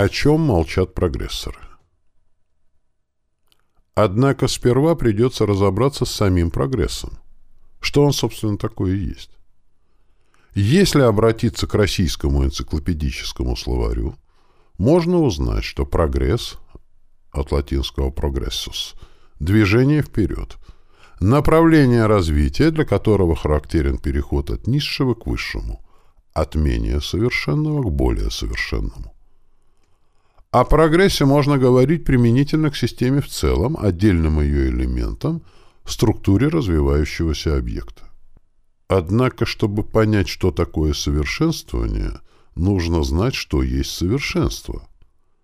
О чем молчат прогрессоры? Однако сперва придется разобраться с самим прогрессом. Что он, собственно, такое есть? Если обратиться к российскому энциклопедическому словарю, можно узнать, что прогресс, от латинского «progressus», движение вперед, направление развития, для которого характерен переход от низшего к высшему, от менее совершенного к более совершенному. О прогрессе можно говорить применительно к системе в целом, отдельным ее элементам, структуре развивающегося объекта. Однако, чтобы понять, что такое совершенствование, нужно знать, что есть совершенство.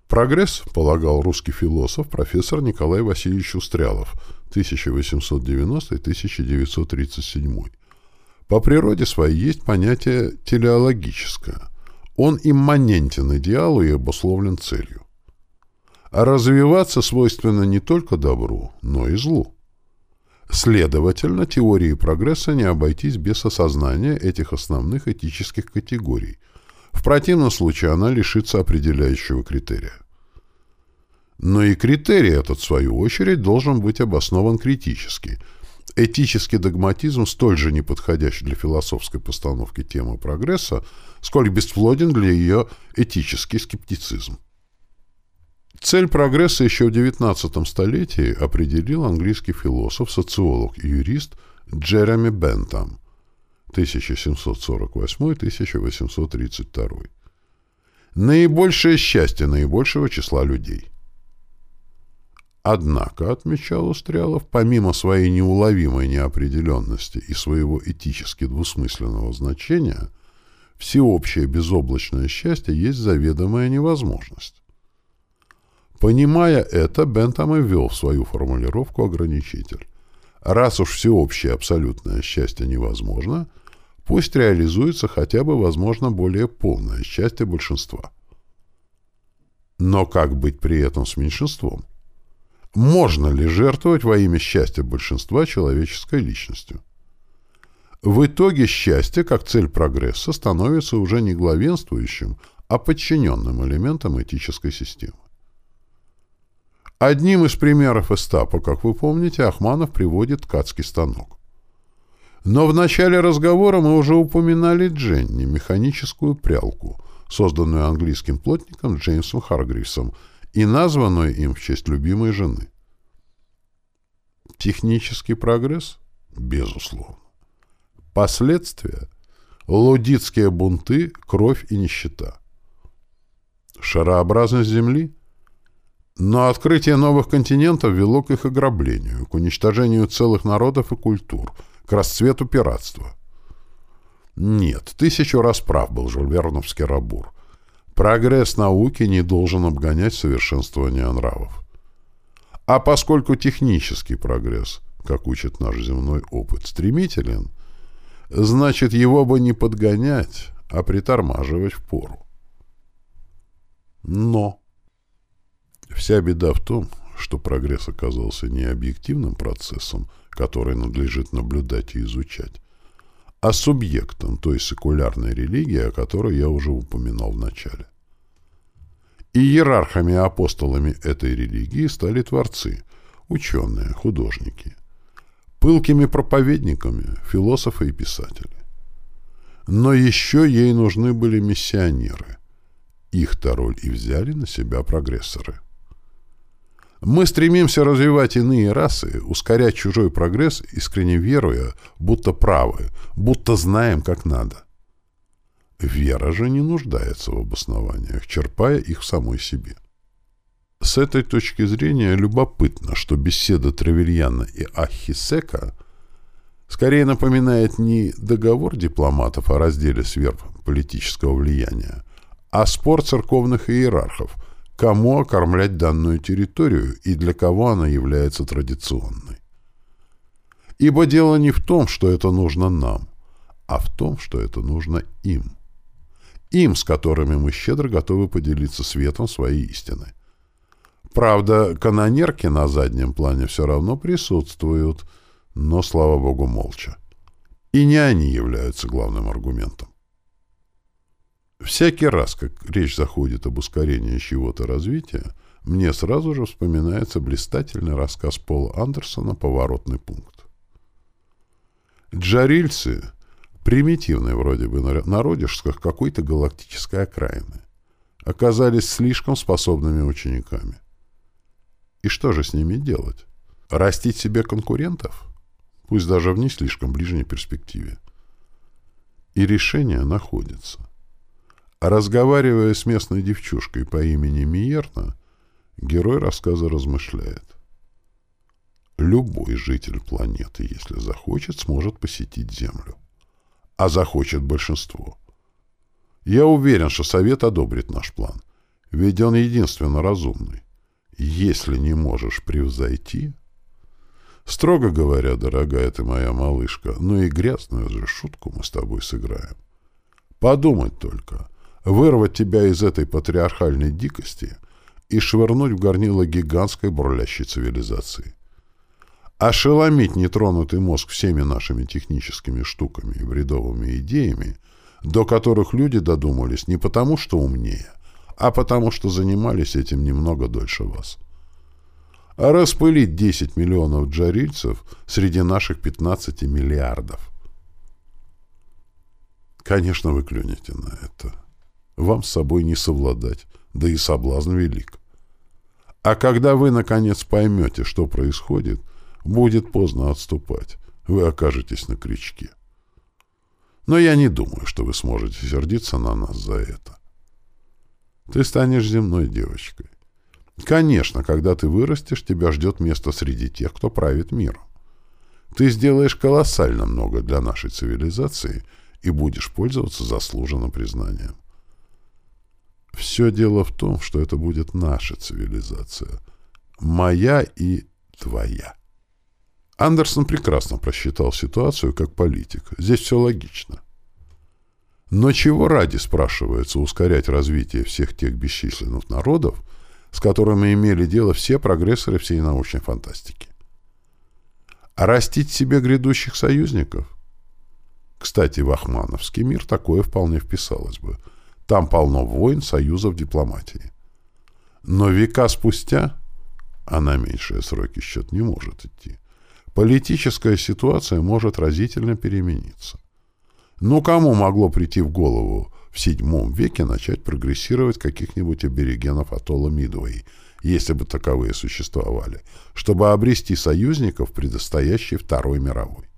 Прогресс, полагал русский философ профессор Николай Васильевич Устрялов, 1890-1937. По природе своей есть понятие телеологическое. Он имманентен идеалу и обусловлен целью. А развиваться свойственно не только добру, но и злу. Следовательно, теории прогресса не обойтись без осознания этих основных этических категорий. В противном случае она лишится определяющего критерия. Но и критерий этот, в свою очередь, должен быть обоснован критически. Этический догматизм столь же неподходящий для философской постановки темы прогресса, сколь бесплоден для ее этический скептицизм. Цель прогресса еще в XIX столетии определил английский философ, социолог и юрист Джереми Бентам 1748-1832. Наибольшее счастье наибольшего числа людей. Однако, отмечал Устрялов, помимо своей неуловимой неопределенности и своего этически двусмысленного значения, всеобщее безоблачное счастье есть заведомая невозможность. Понимая это, Бентам и ввел в свою формулировку ограничитель. Раз уж всеобщее абсолютное счастье невозможно, пусть реализуется хотя бы, возможно, более полное счастье большинства. Но как быть при этом с меньшинством? Можно ли жертвовать во имя счастья большинства человеческой личностью? В итоге счастье, как цель прогресса, становится уже не главенствующим, а подчиненным элементом этической системы. Одним из примеров эстапа, как вы помните, Ахманов приводит ткацкий станок. Но в начале разговора мы уже упоминали Дженни, механическую прялку, созданную английским плотником Джеймсом Харгривсом и названную им в честь любимой жены. Технический прогресс? Безусловно. Последствия? Лудитские бунты, кровь и нищета. Шарообразность Земли? Но открытие новых континентов вело к их ограблению, к уничтожению целых народов и культур, к расцвету пиратства. Нет, тысячу раз прав был жульверновский рабур. Прогресс науки не должен обгонять совершенствование нравов. А поскольку технический прогресс, как учит наш земной опыт, стремителен, значит, его бы не подгонять, а притормаживать в пору. Но... Вся беда в том, что прогресс оказался не объективным процессом, который надлежит наблюдать и изучать, а субъектом той секулярной религии, о которой я уже упоминал в начале. И иерархами и апостолами этой религии стали творцы, ученые, художники, пылкими проповедниками, философы и писатели. Но еще ей нужны были миссионеры. Их-то роль и взяли на себя прогрессоры. Мы стремимся развивать иные расы, ускорять чужой прогресс, искренне веруя, будто правы, будто знаем, как надо. Вера же не нуждается в обоснованиях, черпая их в самой себе. С этой точки зрения любопытно, что беседа Тревельяна и Ахисека скорее напоминает не договор дипломатов о разделе сфер политического влияния, а спор церковных иерархов – кому окормлять данную территорию и для кого она является традиционной. Ибо дело не в том, что это нужно нам, а в том, что это нужно им. Им, с которыми мы щедро готовы поделиться светом своей истины. Правда, канонерки на заднем плане все равно присутствуют, но, слава богу, молча. И не они являются главным аргументом. Всякий раз, как речь заходит об ускорении чего-то развития, мне сразу же вспоминается блистательный рассказ Пола Андерсона «Поворотный пункт». Джарильцы — примитивные вроде бы народишках какой-то галактической окраины — оказались слишком способными учениками. И что же с ними делать? Растить себе конкурентов? Пусть даже в не слишком ближней перспективе. И решение находится. Разговаривая с местной девчушкой по имени Миерна, герой рассказа размышляет. Любой житель планеты, если захочет, сможет посетить Землю. А захочет большинство. Я уверен, что Совет одобрит наш план, ведь он единственно разумный. Если не можешь превзойти... Строго говоря, дорогая ты моя малышка, ну и грязную же шутку мы с тобой сыграем. Подумать только, вырвать тебя из этой патриархальной дикости и швырнуть в горнило гигантской бурлящей цивилизации. Ошеломить нетронутый мозг всеми нашими техническими штуками и бредовыми идеями, до которых люди додумались не потому, что умнее, а потому что занимались этим немного дольше вас. Распылить 10 миллионов джарильцев среди наших 15 миллиардов. Конечно, вы клюнете на это. Вам с собой не совладать, да и соблазн велик. А когда вы, наконец, поймете, что происходит, будет поздно отступать. Вы окажетесь на крючке. Но я не думаю, что вы сможете сердиться на нас за это. Ты станешь земной девочкой. Конечно, когда ты вырастешь, тебя ждет место среди тех, кто правит миром. Ты сделаешь колоссально много для нашей цивилизации и будешь пользоваться заслуженным признанием. Все дело в том, что это будет наша цивилизация. Моя и твоя. Андерсон прекрасно просчитал ситуацию как политик. Здесь все логично. Но чего ради, спрашивается, ускорять развитие всех тех бесчисленных народов, с которыми имели дело все прогрессоры всей научной фантастики? А растить себе грядущих союзников? Кстати, в Ахмановский мир такое вполне вписалось бы. Там полно войн, союзов, дипломатии. Но века спустя, а на меньшие сроки счет не может идти, политическая ситуация может разительно перемениться. Ну, кому могло прийти в голову в VII веке начать прогрессировать каких-нибудь аборигенов атолла Мидуэй, если бы таковые существовали, чтобы обрести союзников, предстоящей Второй мировой?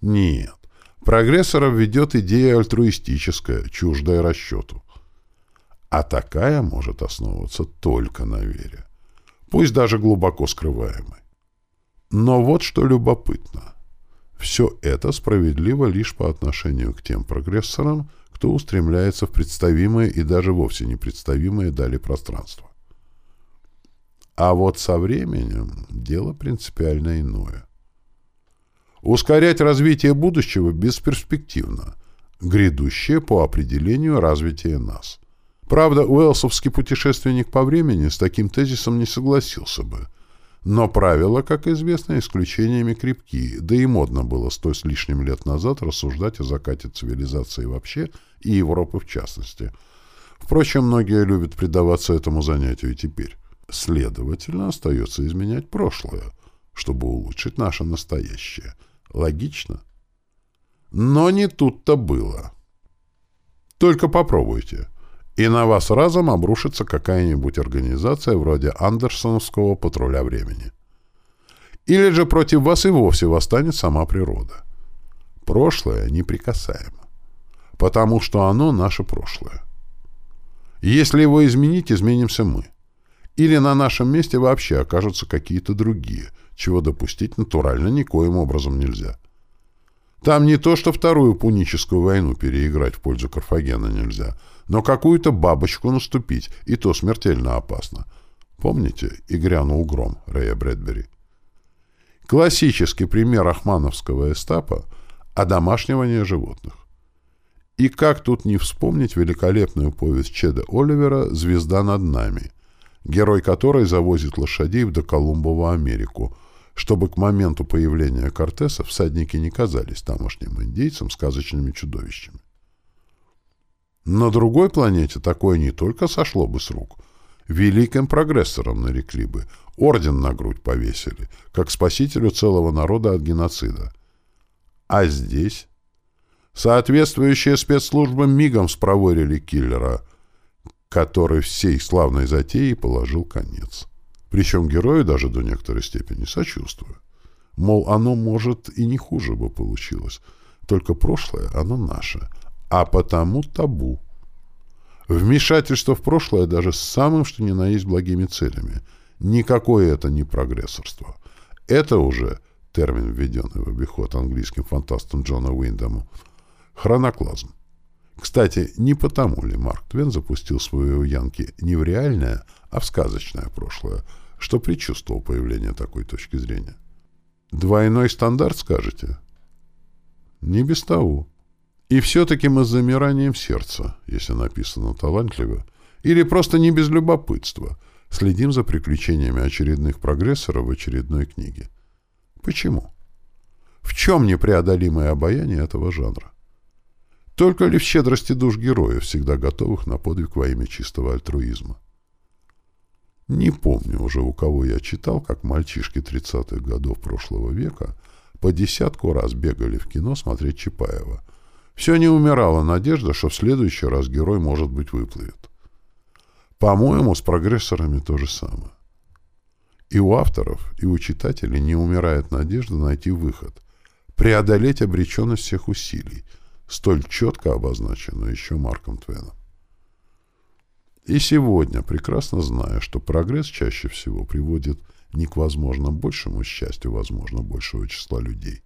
Нет. Прогрессоров ведет идея альтруистическая, чуждая расчету. А такая может основываться только на вере, пусть даже глубоко скрываемой. Но вот что любопытно. Все это справедливо лишь по отношению к тем прогрессорам, кто устремляется в представимые и даже вовсе непредставимые дали пространства. А вот со временем дело принципиально иное. Ускорять развитие будущего бесперспективно, грядущее по определению развития нас. Правда, уэлсовский путешественник по времени с таким тезисом не согласился бы – но правила, как известно, исключениями крепкие, да и модно было сто с лишним лет назад рассуждать о закате цивилизации вообще и Европы в частности. Впрочем, многие любят предаваться этому занятию теперь. Следовательно, остается изменять прошлое, чтобы улучшить наше настоящее. Логично? Но не тут-то было. Только попробуйте и на вас разом обрушится какая-нибудь организация вроде Андерсоновского патруля времени. Или же против вас и вовсе восстанет сама природа. Прошлое неприкасаемо, потому что оно наше прошлое. Если его изменить, изменимся мы. Или на нашем месте вообще окажутся какие-то другие, чего допустить натурально никоим образом нельзя. Там не то, что Вторую Пуническую войну переиграть в пользу Карфагена нельзя — но какую-то бабочку наступить, и то смертельно опасно. Помните, и грянул гром Рэя Брэдбери? Классический пример ахмановского эстапа — одомашнивание животных. И как тут не вспомнить великолепную повесть Чеда Оливера «Звезда над нами», герой которой завозит лошадей в доколумбову Америку, чтобы к моменту появления Кортеса всадники не казались тамошним индейцам сказочными чудовищами. На другой планете такое не только сошло бы с рук. Великим прогрессором нарекли бы, орден на грудь повесили, как спасителю целого народа от геноцида. А здесь? Соответствующие спецслужбы мигом спроворили киллера, который всей славной затеи положил конец. Причем герою даже до некоторой степени сочувствую. Мол, оно, может, и не хуже бы получилось. Только прошлое, оно наше. А потому табу. Вмешательство в прошлое даже с самым, что ни на есть, благими целями. Никакое это не прогрессорство. Это уже, термин, введенный в обиход английским фантастом Джона Уиндому, хроноклазм. Кстати, не потому ли Марк Твен запустил свою Янки не в реальное, а в сказочное прошлое, что предчувствовал появление такой точки зрения? Двойной стандарт, скажете? Не без того. И все-таки мы с замиранием сердца, если написано талантливо, или просто не без любопытства, следим за приключениями очередных прогрессоров в очередной книге. Почему? В чем непреодолимое обаяние этого жанра? Только ли в щедрости душ героев, всегда готовых на подвиг во имя чистого альтруизма? Не помню уже, у кого я читал, как мальчишки 30-х годов прошлого века по десятку раз бегали в кино смотреть Чапаева. Все не умирала надежда, что в следующий раз герой, может быть, выплывет. По-моему, с прогрессорами то же самое. И у авторов, и у читателей не умирает надежда найти выход, преодолеть обреченность всех усилий, столь четко обозначенную еще Марком Твеном. И сегодня, прекрасно зная, что прогресс чаще всего приводит не к возможно большему счастью возможно большего числа людей,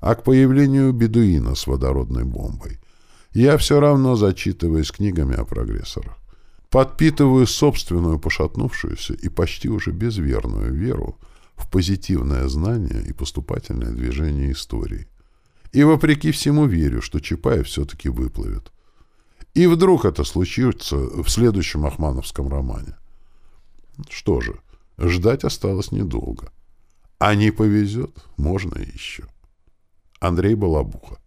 а к появлению бедуина с водородной бомбой, я все равно зачитываюсь книгами о прогрессорах. Подпитываю собственную пошатнувшуюся и почти уже безверную веру в позитивное знание и поступательное движение истории. И вопреки всему верю, что Чапаев все-таки выплывет. И вдруг это случится в следующем Ахмановском романе. Что же, ждать осталось недолго. А не повезет, можно еще. Андрей Балабуха